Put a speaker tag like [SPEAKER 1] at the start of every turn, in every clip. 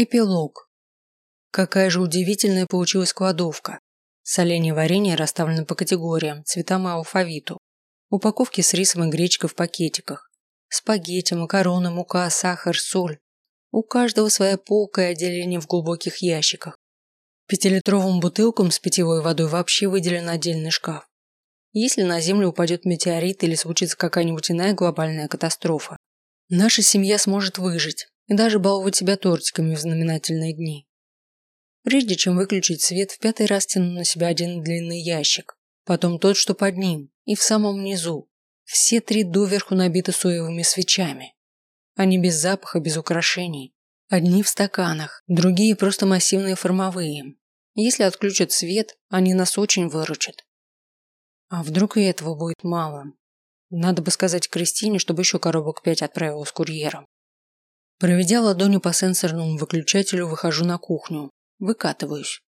[SPEAKER 1] Эпилог. Какая же удивительная получилась кладовка. Соленье варенье расставлено по категориям, цветам и алфавиту. Упаковки с рисом и гречкой в пакетиках. Спагетти, макароны, мука, сахар, соль. У каждого своя полка и отделение в глубоких ящиках. Пятилитровым бутылкам с питьевой водой вообще выделен отдельный шкаф. Если на Землю упадет метеорит или случится какая-нибудь иная глобальная катастрофа, наша семья сможет выжить, и даже баловать себя тортиками в знаменательные дни. Прежде чем выключить свет, в пятый раз тяну на себя один длинный ящик, потом тот, что под ним, и в самом низу. Все три доверху набиты соевыми свечами. Они без запаха, без украшений. Одни в стаканах, другие просто массивные формовые. Если отключат свет, они нас очень выручат. А вдруг и этого будет мало? Надо бы сказать Кристине, чтобы еще коробок пять отправила с курьером. Проведя ладонью по сенсорному выключателю, выхожу на кухню. Выкатываюсь.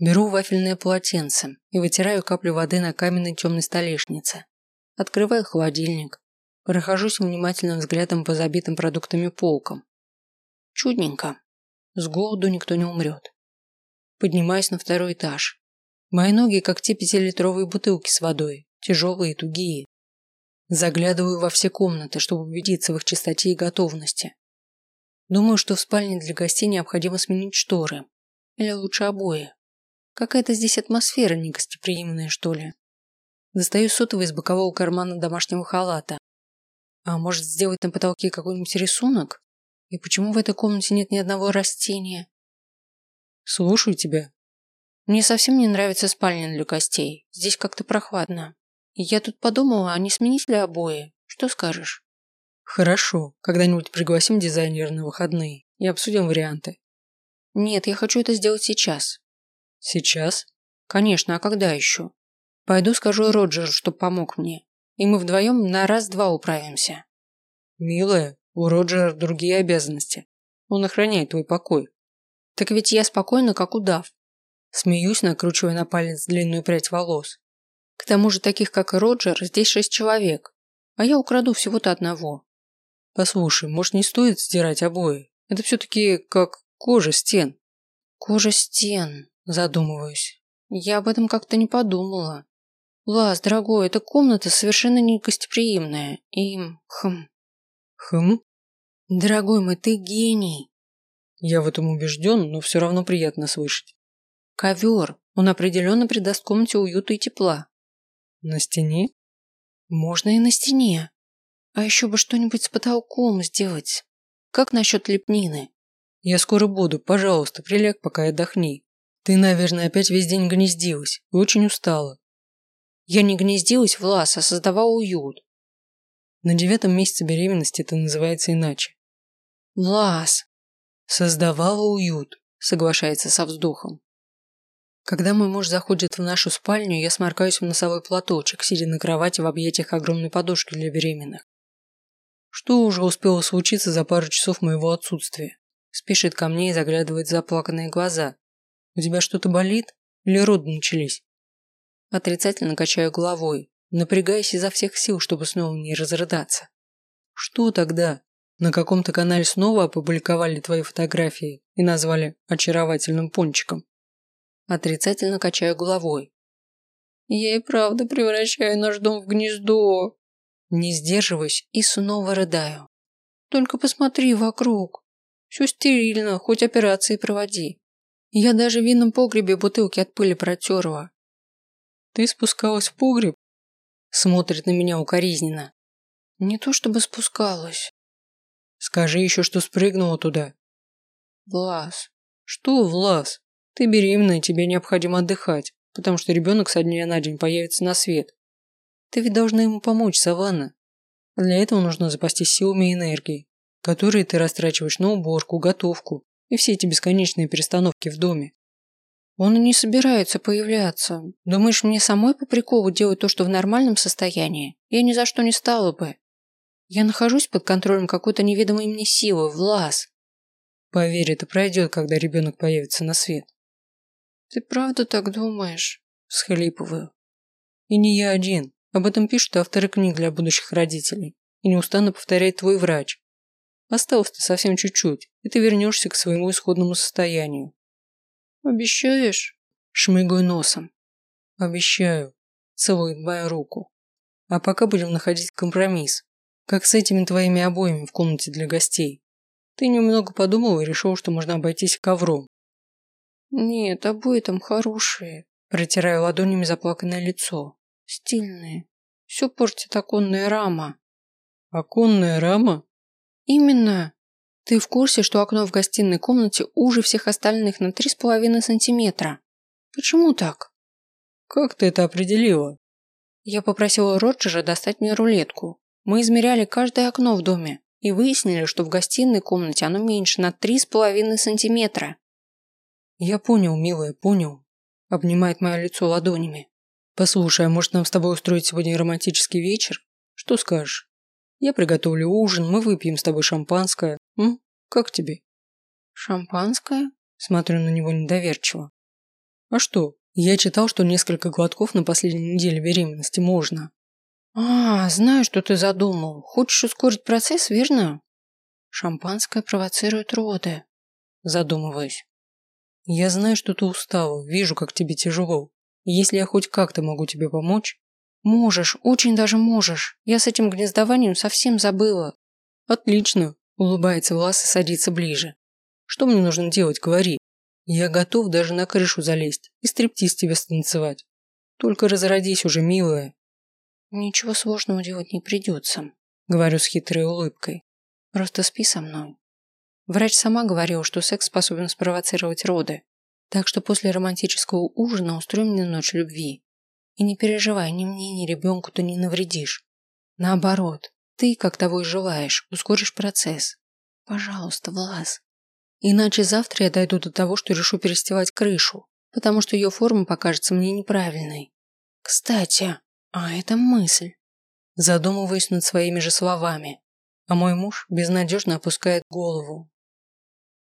[SPEAKER 1] Беру вафельное полотенце и вытираю каплю воды на каменной темной столешнице. Открываю холодильник. Прохожусь внимательным взглядом по забитым продуктами полкам. Чудненько. С голоду никто не умрет. Поднимаюсь на второй этаж. Мои ноги, как те пятилитровые бутылки с водой, тяжелые и тугие. Заглядываю во все комнаты, чтобы убедиться в их чистоте и готовности. Думаю, что в спальне для гостей необходимо сменить шторы. Или лучше обои. Какая-то здесь атмосфера негостеприимная, что ли. Достаю сотовый из бокового кармана домашнего халата. А может сделать на потолке какой-нибудь рисунок? И почему в этой комнате нет ни одного растения? Слушаю тебя. Мне совсем не нравится спальня для гостей. Здесь как-то прохладно. Я тут подумала, а не сменить ли обои? Что скажешь? Хорошо, когда-нибудь пригласим дизайнера на выходные и обсудим варианты. Нет, я хочу это сделать сейчас. Сейчас? Конечно, а когда еще? Пойду скажу Роджеру, чтоб помог мне. И мы вдвоем на раз-два управимся. Милая, у Роджера другие обязанности. Он охраняет твой покой. Так ведь я спокойна, как удав. Смеюсь, накручивая на палец длинную прядь волос. К тому же таких, как и Роджер, здесь шесть человек. А я украду всего-то одного. Послушай, может, не стоит стирать обои? Это все-таки как кожа стен. Кожа стен, задумываюсь. Я об этом как-то не подумала. Лаз, дорогой, эта комната совершенно не гостеприимная. И... хм... Хм? Дорогой мой, ты гений. Я в этом убежден, но все равно приятно слышать. Ковер. Он определенно придаст комнате уюта и тепла. На стене? Можно и на стене. А еще бы что-нибудь с потолком сделать. Как насчет лепнины? Я скоро буду, пожалуйста, приляг, пока отдохни. Ты, наверное, опять весь день гнездилась и очень устала. Я не гнездилась, Влас, а создавала уют. На девятом месяце беременности это называется иначе. Влас. Создавала уют, соглашается со вздохом. Когда мой муж заходит в нашу спальню, я сморкаюсь в носовой платочек, сидя на кровати в объятиях огромной подушки для беременных. Что уже успело случиться за пару часов моего отсутствия? Спешит ко мне и заглядывает в заплаканные глаза. У тебя что-то болит? Или роды начались? Отрицательно качаю головой, напрягаясь изо всех сил, чтобы снова не разрыдаться. Что тогда? На каком-то канале снова опубликовали твои фотографии и назвали очаровательным пончиком. Отрицательно качаю головой. Я и правда превращаю наш дом в гнездо. Не сдерживаюсь и снова рыдаю. Только посмотри вокруг. Все стерильно, хоть операции проводи. Я даже в винном погребе бутылки от пыли протерла. Ты спускалась в погреб? Смотрит на меня укоризненно. Не то чтобы спускалась. Скажи еще, что спрыгнула туда. Влас. Что, Влас? Ты беременна, тебе необходимо отдыхать, потому что ребенок со дня на день появится на свет. Ты ведь должна ему помочь, Саванна. Для этого нужно запастись силами и энергией, которые ты растрачиваешь на уборку, готовку и все эти бесконечные перестановки в доме. Он и не собирается появляться. Думаешь, мне самой по приколу делать то, что в нормальном состоянии? Я ни за что не стала бы. Я нахожусь под контролем какой-то неведомой мне силы, влас. Поверь, это пройдет, когда ребенок появится на свет. Ты правда так думаешь? Схлипываю. И не я один. Об этом пишут авторы книг для будущих родителей. И неустанно повторяет твой врач. Осталось-то совсем чуть-чуть, и ты вернешься к своему исходному состоянию.
[SPEAKER 2] Обещаешь?
[SPEAKER 1] Шмыгаю носом. Обещаю. Целует мою руку. А пока будем находить компромисс. Как с этими твоими обоями в комнате для гостей. Ты немного подумал и решил, что можно обойтись ковром.
[SPEAKER 2] Нет, обои там хорошие.
[SPEAKER 1] Протираю ладонями заплаканное лицо.
[SPEAKER 2] Стильные. Все портит оконная рама.
[SPEAKER 1] Оконная рама?
[SPEAKER 2] Именно. Ты в курсе, что окно в гостиной комнате уже всех остальных на три с половиной сантиметра? Почему так?
[SPEAKER 1] Как ты это определила?
[SPEAKER 2] Я попросила Роджера достать мне рулетку. Мы измеряли каждое окно в доме и выяснили, что в гостиной комнате оно меньше на три с половиной сантиметра.
[SPEAKER 1] Я понял, милая, понял. Обнимает мое лицо ладонями. Послушай, а может нам с тобой устроить сегодня романтический вечер? Что скажешь? Я приготовлю ужин, мы выпьем с тобой шампанское. М? Как тебе?
[SPEAKER 2] Шампанское?
[SPEAKER 1] Смотрю на него недоверчиво. А что? Я читал, что несколько глотков на последней неделе беременности можно.
[SPEAKER 2] А, знаю, что ты задумал. Хочешь ускорить процесс, верно? Шампанское провоцирует роды.
[SPEAKER 1] Задумываюсь. Я знаю, что ты устала, вижу, как тебе тяжело. Если я хоть как-то могу тебе помочь,
[SPEAKER 2] Можешь, очень даже можешь. Я с этим гнездованием совсем забыла.
[SPEAKER 1] Отлично, улыбается Влас и садится ближе. Что мне нужно делать, говори. Я готов даже на крышу залезть и стриптиз тебе станцевать. Только разродись уже, милая.
[SPEAKER 2] Ничего сложного делать не придется,
[SPEAKER 1] говорю с хитрой улыбкой.
[SPEAKER 2] Просто спи со мной. Врач сама говорила, что секс способен спровоцировать роды. Так что после романтического ужина устроим мне ночь любви. И не переживай, ни мне, ни ребенку ты не навредишь. Наоборот, ты, как того и желаешь, ускоришь процесс. Пожалуйста, Влас. Иначе завтра я дойду до того, что решу перестилать крышу, потому что ее форма покажется мне неправильной. Кстати, а это мысль. Задумываюсь над своими же словами, а мой муж безнадежно опускает голову,